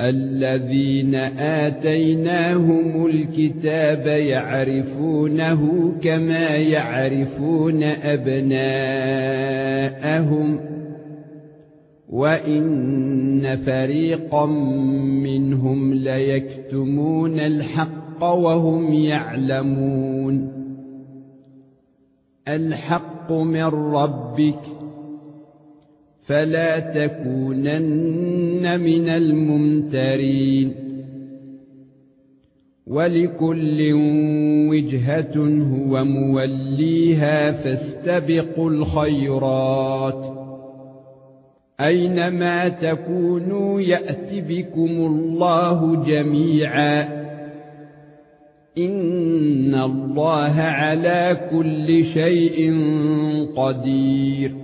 الذين آتيناهم الكتاب يعرفونه كما يعرفون أبناءهم وإن فريقا منهم ليكتمون الحق وهم يعلمون. الحق من ربك فلا تكونن من الممترين. ولكل وجهة هو موليها فاستبقوا الخيرات. أينما تكونوا يأت بكم الله جميعا. إن الله على كل شيء قدير.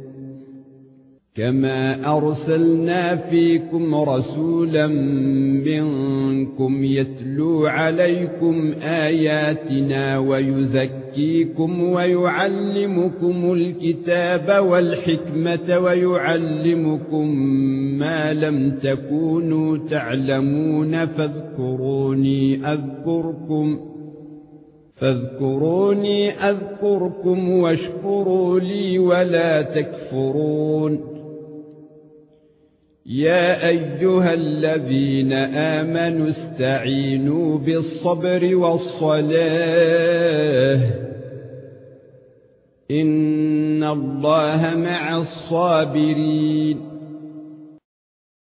كما ارسلنا فيكم رسولا منكم يتلو عليكم اياتنا ويزكيكم ويعلمكم الكتاب والحكمه ويعلمكم ما لم تكونوا تعلمون فاذكروني اذكركم فاذكروني اذكركم واشكروا لي ولا تكفرون يا أيها الذين آمنوا استعينوا بالصبر والصلاة. إن الله مع الصابرين.